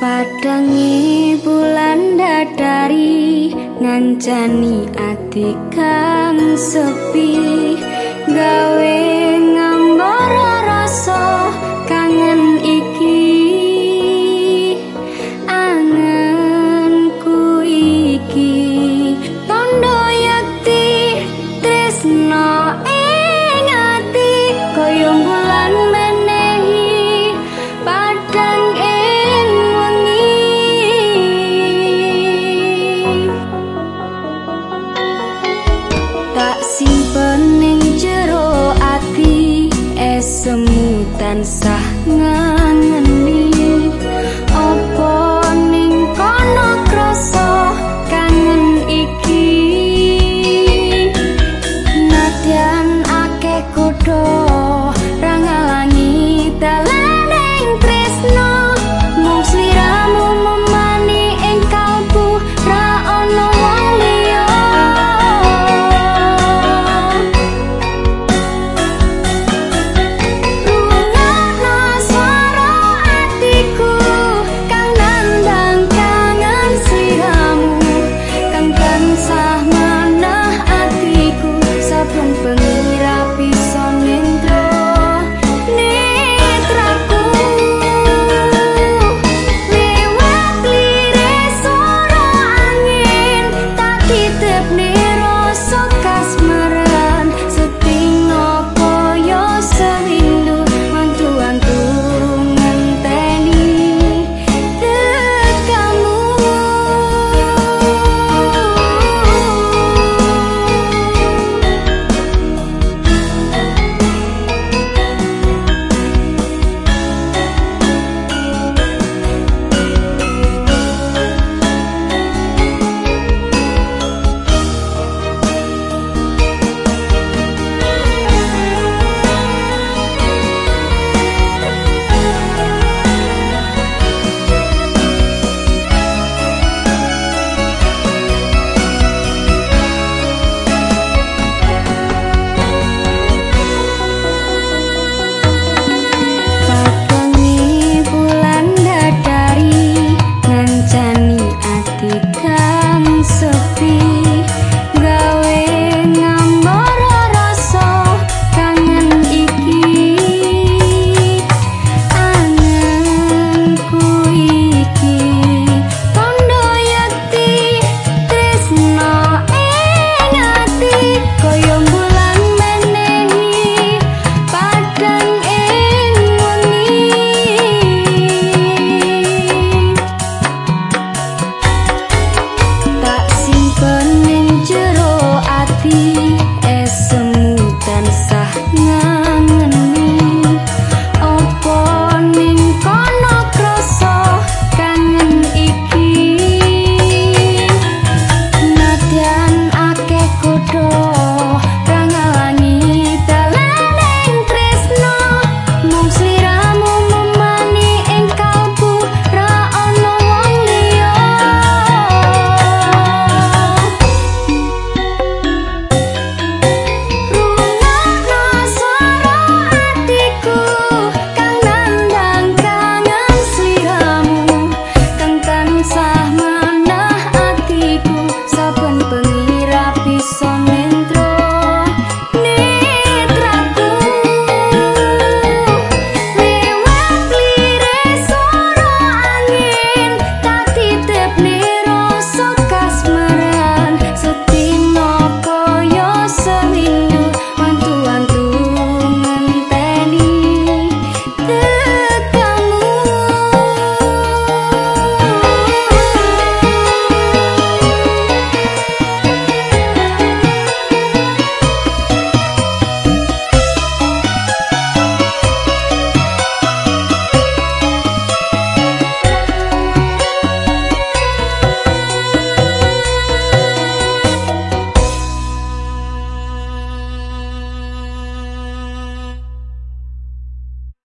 padangi bulan dadari ngancani ati kang sepi dançar.